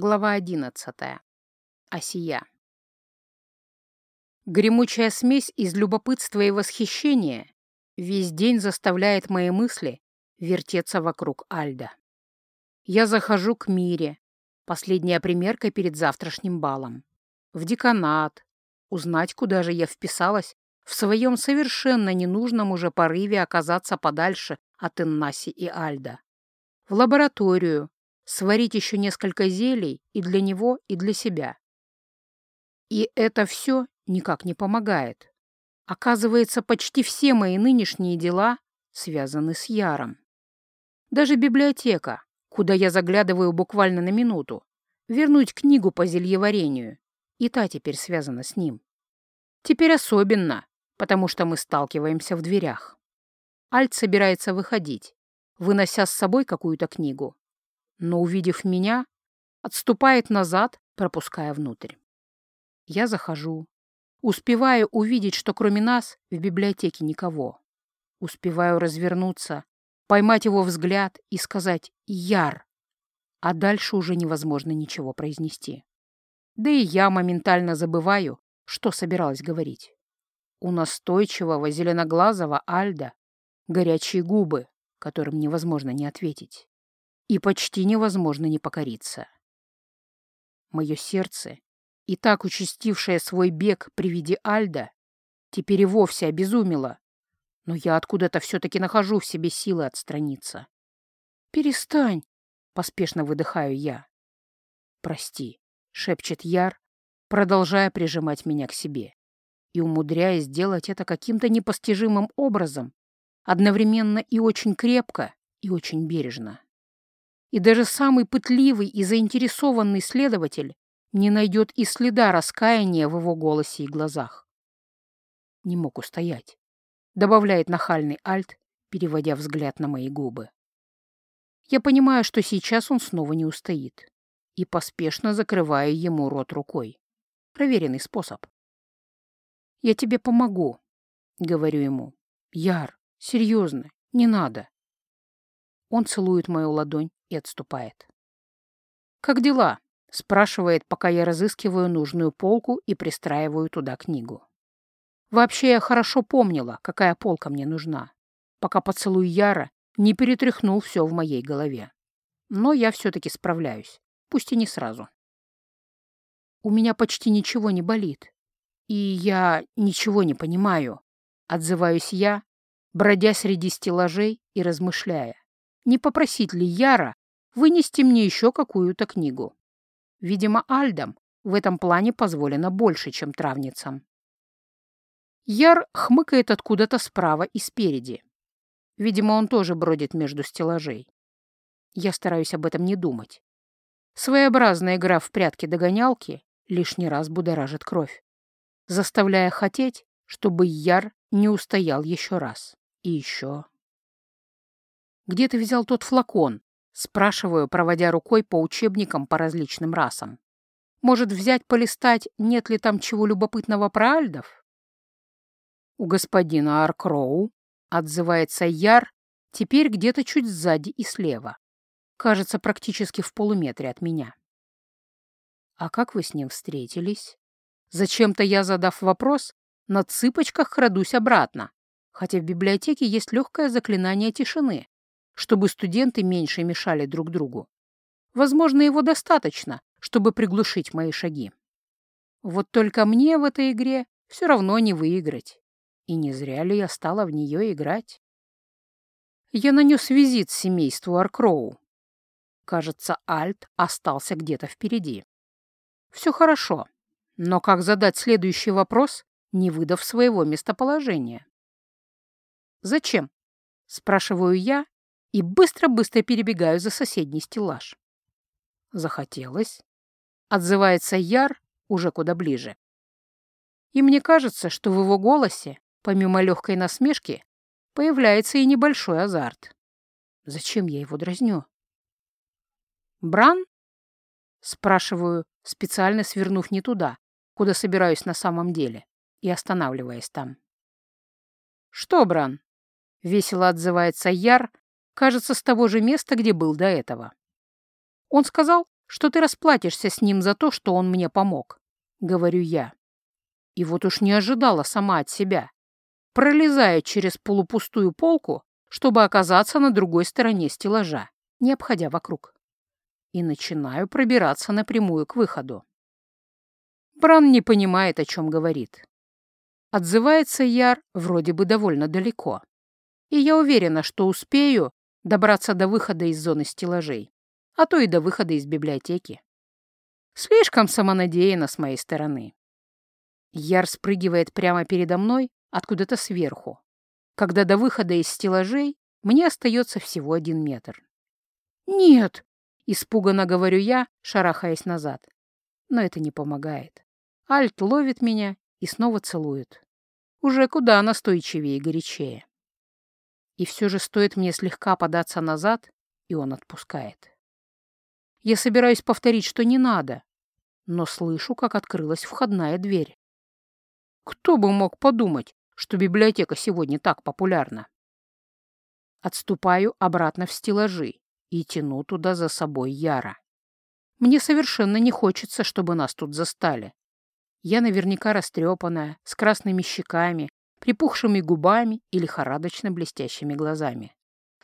Глава одиннадцатая. Осия. Гремучая смесь из любопытства и восхищения весь день заставляет мои мысли вертеться вокруг Альда. Я захожу к Мире, последняя примерка перед завтрашним балом, в деканат, узнать, куда же я вписалась в своем совершенно ненужном уже порыве оказаться подальше от Иннаси и Альда, в лабораторию, сварить еще несколько зелий и для него, и для себя. И это все никак не помогает. Оказывается, почти все мои нынешние дела связаны с Яром. Даже библиотека, куда я заглядываю буквально на минуту, вернуть книгу по зельеварению, и та теперь связана с ним. Теперь особенно, потому что мы сталкиваемся в дверях. Альт собирается выходить, вынося с собой какую-то книгу но, увидев меня, отступает назад, пропуская внутрь. Я захожу. Успеваю увидеть, что кроме нас в библиотеке никого. Успеваю развернуться, поймать его взгляд и сказать «Яр!», а дальше уже невозможно ничего произнести. Да и я моментально забываю, что собиралась говорить. У настойчивого зеленоглазого Альда горячие губы, которым невозможно не ответить и почти невозможно не покориться. Мое сердце, и так участившее свой бег при виде Альда, теперь и вовсе обезумело, но я откуда-то все-таки нахожу в себе силы отстраниться. «Перестань!» — поспешно выдыхаю я. «Прости», — шепчет Яр, продолжая прижимать меня к себе и умудряясь сделать это каким-то непостижимым образом, одновременно и очень крепко, и очень бережно и даже самый пытливый и заинтересованный следователь не найдет и следа раскаяния в его голосе и глазах. Не мог устоять, добавляет нахальный альт, переводя взгляд на мои губы. Я понимаю, что сейчас он снова не устоит, и поспешно закрываю ему рот рукой. Проверенный способ. «Я тебе помогу», — говорю ему. «Яр, серьезно, не надо». Он целует мою ладонь и отступает. «Как дела?» — спрашивает, пока я разыскиваю нужную полку и пристраиваю туда книгу. Вообще я хорошо помнила, какая полка мне нужна, пока поцелуй Яра не перетряхнул все в моей голове. Но я все-таки справляюсь, пусть и не сразу. У меня почти ничего не болит, и я ничего не понимаю, отзываюсь я, бродя среди стеллажей и размышляя, не попросить ли Яра вынести мне еще какую-то книгу. Видимо, Альдам в этом плане позволено больше, чем травницам. Яр хмыкает откуда-то справа и спереди. Видимо, он тоже бродит между стеллажей. Я стараюсь об этом не думать. Своеобразная игра в прятки-догонялки лишний раз будоражит кровь, заставляя хотеть, чтобы Яр не устоял еще раз. И еще. «Где ты взял тот флакон?» Спрашиваю, проводя рукой по учебникам по различным расам. Может, взять полистать, нет ли там чего любопытного про альдов? У господина Аркроу отзывается Яр, теперь где-то чуть сзади и слева. Кажется, практически в полуметре от меня. А как вы с ним встретились? Зачем-то я, задав вопрос, на цыпочках крадусь обратно, хотя в библиотеке есть легкое заклинание тишины, чтобы студенты меньше мешали друг другу. Возможно, его достаточно, чтобы приглушить мои шаги. Вот только мне в этой игре все равно не выиграть. И не зря ли я стала в нее играть? Я нанес визит семейству Аркроу. Кажется, Альт остался где-то впереди. Все хорошо, но как задать следующий вопрос, не выдав своего местоположения? «Зачем?» — спрашиваю я, и быстро-быстро перебегаю за соседний стеллаж. Захотелось. Отзывается Яр уже куда ближе. И мне кажется, что в его голосе, помимо легкой насмешки, появляется и небольшой азарт. Зачем я его дразню? «Бран?» — спрашиваю, специально свернув не туда, куда собираюсь на самом деле, и останавливаясь там. «Что, Бран?» — весело отзывается Яр, кажется, с того же места, где был до этого. Он сказал, что ты расплатишься с ним за то, что он мне помог», — говорю я. И вот уж не ожидала сама от себя, пролезая через полупустую полку, чтобы оказаться на другой стороне стеллажа, не обходя вокруг. И начинаю пробираться напрямую к выходу. Бран не понимает, о чем говорит. Отзывается Яр вроде бы довольно далеко. И я уверена, что успею добраться до выхода из зоны стеллажей, а то и до выхода из библиотеки. Слишком самонадеянно с моей стороны. Яр спрыгивает прямо передо мной, откуда-то сверху, когда до выхода из стеллажей мне остается всего один метр. «Нет!» — испуганно говорю я, шарахаясь назад. Но это не помогает. Альт ловит меня и снова целует. Уже куда настойчивее и горячее. И все же стоит мне слегка податься назад, и он отпускает. Я собираюсь повторить, что не надо, но слышу, как открылась входная дверь. Кто бы мог подумать, что библиотека сегодня так популярна? Отступаю обратно в стеллажи и тяну туда за собой Яра. Мне совершенно не хочется, чтобы нас тут застали. Я наверняка растрепанная, с красными щеками, припухшими губами и лихорадочно блестящими глазами.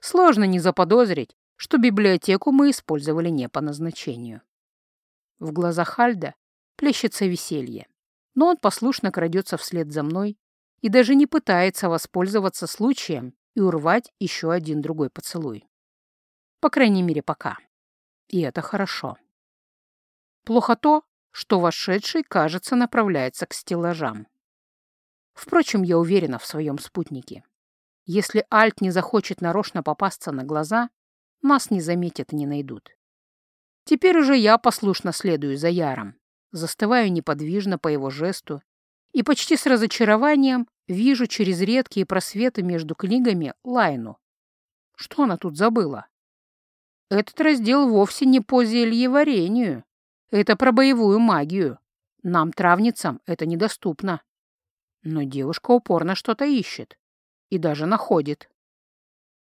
Сложно не заподозрить, что библиотеку мы использовали не по назначению. В глазах Хальда плещется веселье, но он послушно крадется вслед за мной и даже не пытается воспользоваться случаем и урвать еще один другой поцелуй. По крайней мере, пока. И это хорошо. Плохо то, что вошедший, кажется, направляется к стеллажам. Впрочем, я уверена в своем спутнике. Если Альт не захочет нарочно попасться на глаза, нас не заметят и не найдут. Теперь уже я послушно следую за Яром, застываю неподвижно по его жесту и почти с разочарованием вижу через редкие просветы между книгами Лайну. Что она тут забыла? Этот раздел вовсе не по зельеварению. Это про боевую магию. Нам, травницам, это недоступно. Но девушка упорно что-то ищет. И даже находит.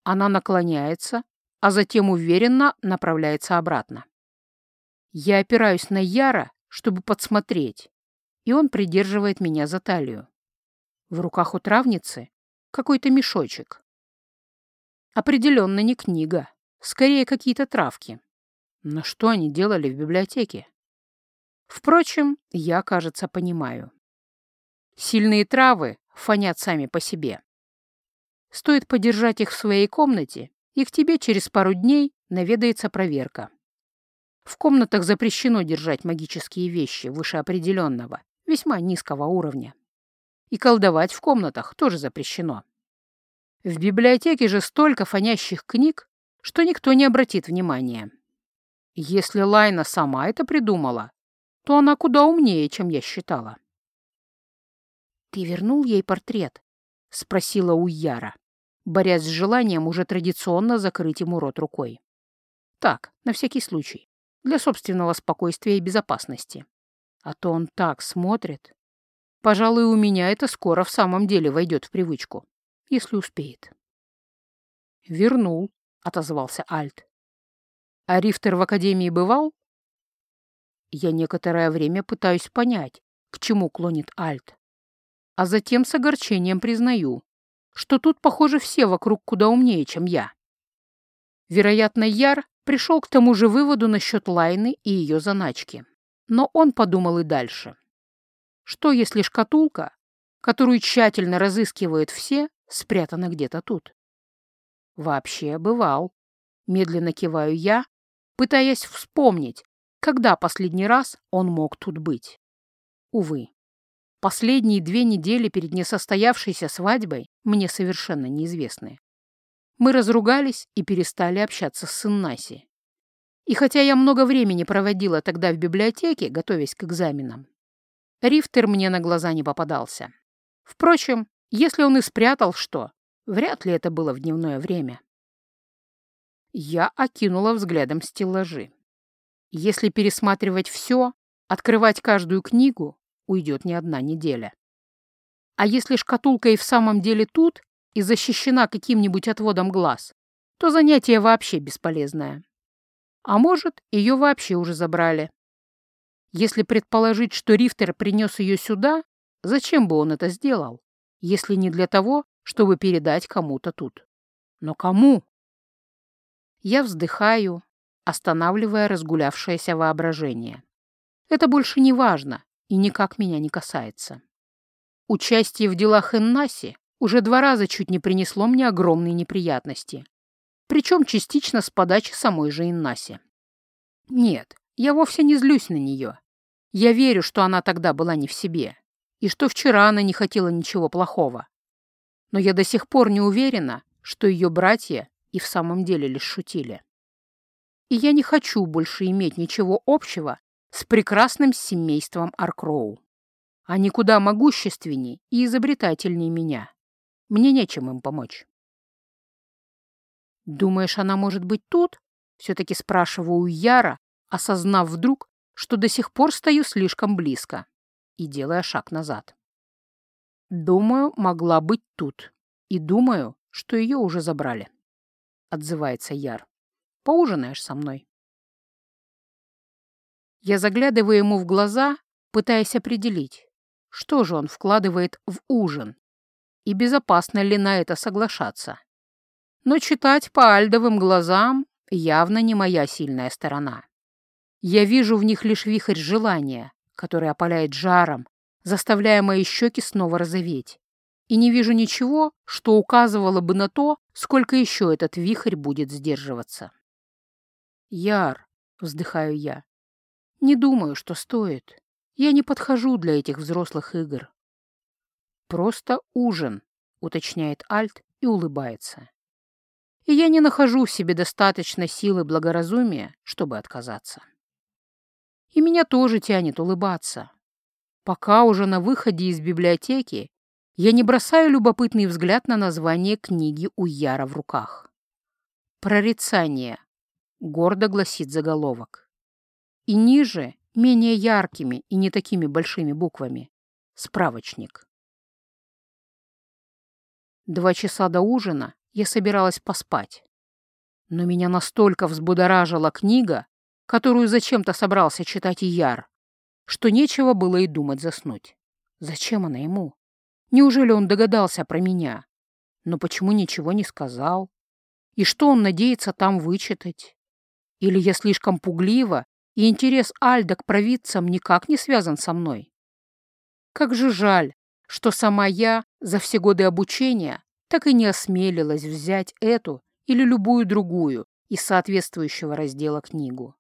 Она наклоняется, а затем уверенно направляется обратно. Я опираюсь на Яра, чтобы подсмотреть, и он придерживает меня за талию. В руках у травницы какой-то мешочек. Определенно не книга, скорее какие-то травки. Но что они делали в библиотеке? Впрочем, я, кажется, понимаю. Сильные травы фонят сами по себе. Стоит подержать их в своей комнате, и к тебе через пару дней наведается проверка. В комнатах запрещено держать магические вещи выше определенного, весьма низкого уровня. И колдовать в комнатах тоже запрещено. В библиотеке же столько фонящих книг, что никто не обратит внимания. Если Лайна сама это придумала, то она куда умнее, чем я считала. «Ты вернул ей портрет?» — спросила Уяра, борясь с желанием уже традиционно закрыть ему рот рукой. «Так, на всякий случай, для собственного спокойствия и безопасности. А то он так смотрит. Пожалуй, у меня это скоро в самом деле войдет в привычку, если успеет». «Вернул», — отозвался Альт. «А Рифтер в Академии бывал?» Я некоторое время пытаюсь понять, к чему клонит Альт. А затем с огорчением признаю, что тут, похоже, все вокруг куда умнее, чем я. Вероятно, Яр пришел к тому же выводу насчет Лайны и ее заначки. Но он подумал и дальше. Что, если шкатулка, которую тщательно разыскивают все, спрятана где-то тут? Вообще бывал. Медленно киваю я, пытаясь вспомнить, когда последний раз он мог тут быть? Увы, последние две недели перед несостоявшейся свадьбой мне совершенно неизвестны. Мы разругались и перестали общаться с Иннаси. И хотя я много времени проводила тогда в библиотеке, готовясь к экзаменам, Рифтер мне на глаза не попадался. Впрочем, если он и спрятал что, вряд ли это было в дневное время. Я окинула взглядом стеллажи. Если пересматривать все, открывать каждую книгу, уйдет не одна неделя. А если шкатулка и в самом деле тут и защищена каким-нибудь отводом глаз, то занятие вообще бесполезное. А может, ее вообще уже забрали. Если предположить, что Рифтер принес ее сюда, зачем бы он это сделал, если не для того, чтобы передать кому-то тут? Но кому? Я вздыхаю, останавливая разгулявшееся воображение. Это больше не важно и никак меня не касается. Участие в делах Эннаси уже два раза чуть не принесло мне огромные неприятности, причем частично с подачи самой же Иннаси. Нет, я вовсе не злюсь на нее. Я верю, что она тогда была не в себе, и что вчера она не хотела ничего плохого. Но я до сих пор не уверена, что ее братья и в самом деле лишь шутили. И я не хочу больше иметь ничего общего с прекрасным семейством Аркроу. Они куда могущественней и изобретательнее меня. Мне нечем им помочь. «Думаешь, она может быть тут?» Все-таки спрашиваю Яра, осознав вдруг, что до сих пор стою слишком близко и делая шаг назад. «Думаю, могла быть тут. И думаю, что ее уже забрали», — отзывается Яр. «Поужинаешь со мной?» Я заглядываю ему в глаза, пытаясь определить, что же он вкладывает в ужин и безопасно ли на это соглашаться. Но читать по альдовым глазам явно не моя сильная сторона. Я вижу в них лишь вихрь желания, который опаляет жаром, заставляя мои щеки снова розоветь. И не вижу ничего, что указывало бы на то, сколько еще этот вихрь будет сдерживаться. «Яр», — вздыхаю я, — «не думаю, что стоит. Я не подхожу для этих взрослых игр». «Просто ужин», — уточняет Альт и улыбается и я не нахожу в себе достаточно силы благоразумия, чтобы отказаться. И меня тоже тянет улыбаться. Пока уже на выходе из библиотеки я не бросаю любопытный взгляд на название книги у Яра в руках. «Прорицание», — гордо гласит заголовок. И ниже, менее яркими и не такими большими буквами, справочник. Два часа до ужина я собиралась поспать. Но меня настолько взбудоражила книга, которую зачем-то собрался читать Яр, что нечего было и думать заснуть. Зачем она ему? Неужели он догадался про меня? Но почему ничего не сказал? И что он надеется там вычитать? Или я слишком пуглива, и интерес Альда к провидцам никак не связан со мной? Как же жаль, что сама я за все годы обучения так и не осмелилась взять эту или любую другую из соответствующего раздела книгу.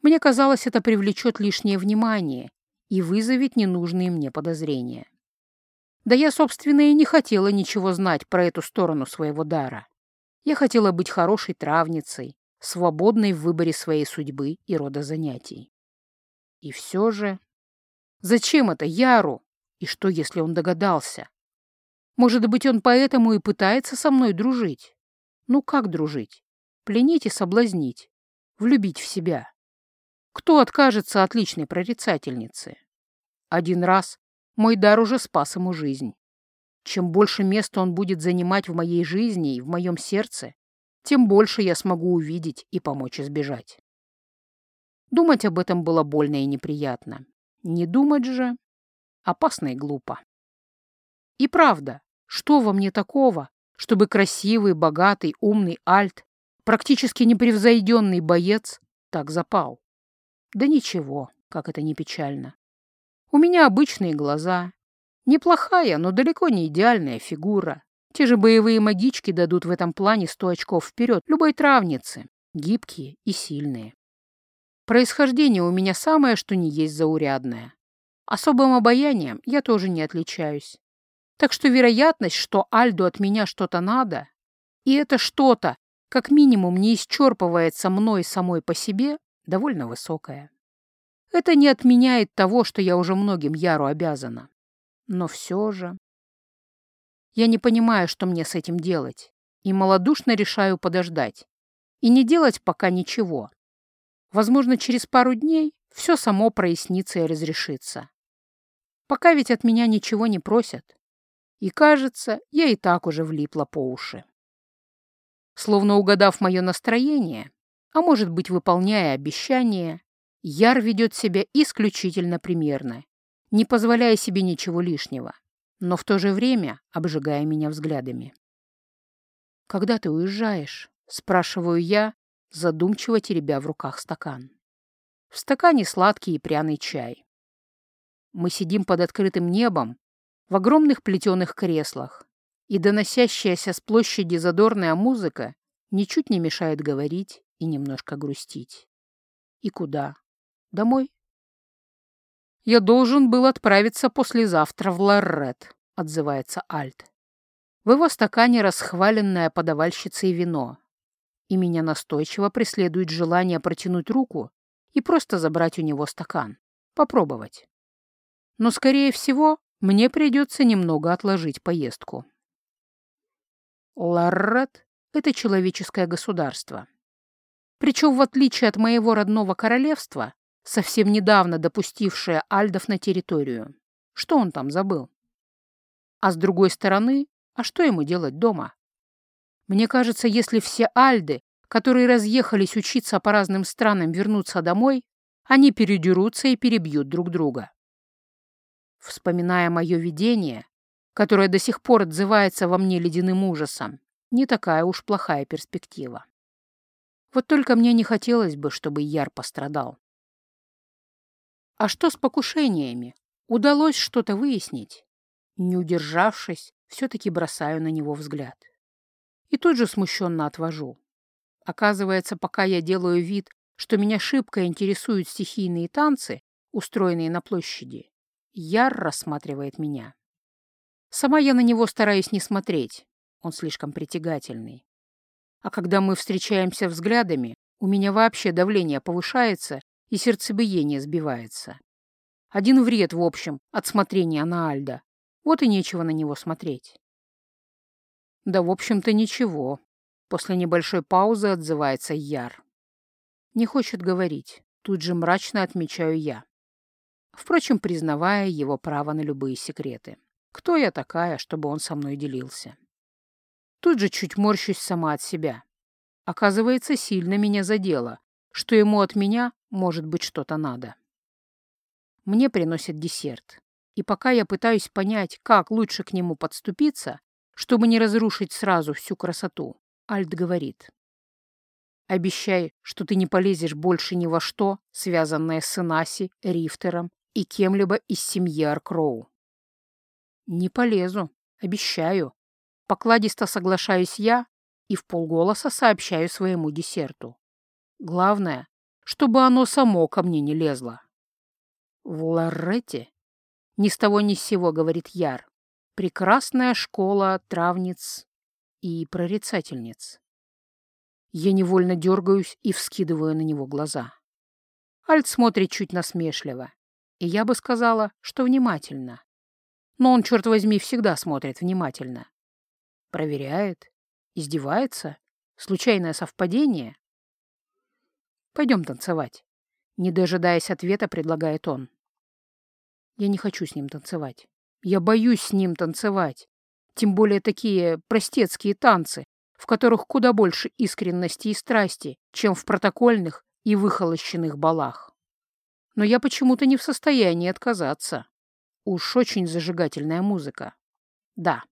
Мне казалось, это привлечет лишнее внимание и вызовет ненужные мне подозрения. Да я, собственно, и не хотела ничего знать про эту сторону своего дара. Я хотела быть хорошей травницей, свободной в выборе своей судьбы и рода занятий. И все же... Зачем это Яру? И что, если он догадался? Может быть, он поэтому и пытается со мной дружить. Ну как дружить? Пленить и соблазнить. Влюбить в себя. Кто откажется от личной прорицательницы? Один раз мой дар уже спас ему жизнь. Чем больше места он будет занимать в моей жизни и в моем сердце, тем больше я смогу увидеть и помочь избежать. Думать об этом было больно и неприятно. Не думать же опасно и глупо. И правда, что во мне такого, чтобы красивый, богатый, умный альт, практически непревзойденный боец, так запал? Да ничего, как это не печально. У меня обычные глаза. Неплохая, но далеко не идеальная фигура. Те же боевые магички дадут в этом плане сто очков вперед любой травнице, гибкие и сильные. Происхождение у меня самое, что не есть заурядное. Особым обаянием я тоже не отличаюсь. Так что вероятность, что Альду от меня что-то надо, и это что-то, как минимум, не исчерпывается мной самой по себе, довольно высокая. Это не отменяет того, что я уже многим Яру обязана. Но все же... Я не понимаю, что мне с этим делать, и малодушно решаю подождать. И не делать пока ничего. Возможно, через пару дней все само прояснится и разрешится. Пока ведь от меня ничего не просят. И, кажется, я и так уже влипла по уши. Словно угадав мое настроение, а может быть, выполняя обещания, Яр ведет себя исключительно примерно, не позволяя себе ничего лишнего, но в то же время обжигая меня взглядами. «Когда ты уезжаешь?» — спрашиваю я, задумчиво теребя в руках стакан. В стакане сладкий и пряный чай. Мы сидим под открытым небом, в огромных плетеных креслах, и доносящаяся с площади задорная музыка ничуть не мешает говорить и немножко грустить. И куда? Домой? «Я должен был отправиться послезавтра в Ларрет», — отзывается Альт. В его стакане расхваленная подавальщицей вино, и меня настойчиво преследует желание протянуть руку и просто забрать у него стакан, попробовать. Но, скорее всего, мне придется немного отложить поездку. Ларрет — это человеческое государство. Причем, в отличие от моего родного королевства, совсем недавно допустившее Альдов на территорию. Что он там забыл? А с другой стороны, а что ему делать дома? Мне кажется, если все Альды, которые разъехались учиться по разным странам, вернутся домой, они передерутся и перебьют друг друга. Вспоминая мое видение, которое до сих пор отзывается во мне ледяным ужасом, не такая уж плохая перспектива. Вот только мне не хотелось бы, чтобы Яр пострадал. А что с покушениями? Удалось что-то выяснить? Не удержавшись, все-таки бросаю на него взгляд. И тут же смущенно отвожу. Оказывается, пока я делаю вид, что меня шибко интересуют стихийные танцы, устроенные на площади, Яр рассматривает меня. Сама я на него стараюсь не смотреть, он слишком притягательный. А когда мы встречаемся взглядами, у меня вообще давление повышается и сердцебиение сбивается. Один вред, в общем, от смотрения на Альда. Вот и нечего на него смотреть. Да, в общем-то, ничего. После небольшой паузы отзывается Яр. Не хочет говорить, тут же мрачно отмечаю я впрочем, признавая его право на любые секреты. Кто я такая, чтобы он со мной делился? Тут же чуть морщусь сама от себя. Оказывается, сильно меня задело, что ему от меня, может быть, что-то надо. Мне приносят десерт, и пока я пытаюсь понять, как лучше к нему подступиться, чтобы не разрушить сразу всю красоту, Альт говорит. «Обещай, что ты не полезешь больше ни во что, связанное с Инаси, Рифтером и кем-либо из семьи Аркроу. «Не полезу, обещаю». Покладисто соглашаюсь я и в полголоса сообщаю своему десерту. Главное, чтобы оно само ко мне не лезло. В Ларрете ни с того ни с сего, говорит Яр, прекрасная школа травниц и прорицательниц. Я невольно дергаюсь и вскидываю на него глаза. Альт смотрит чуть насмешливо. И я бы сказала, что внимательно. Но он, черт возьми, всегда смотрит внимательно. Проверяет, издевается, случайное совпадение. Пойдем танцевать. Не дожидаясь ответа, предлагает он. Я не хочу с ним танцевать. Я боюсь с ним танцевать. Тем более такие простецкие танцы, в которых куда больше искренности и страсти, чем в протокольных и выхолощенных балах но я почему-то не в состоянии отказаться. Уж очень зажигательная музыка. Да,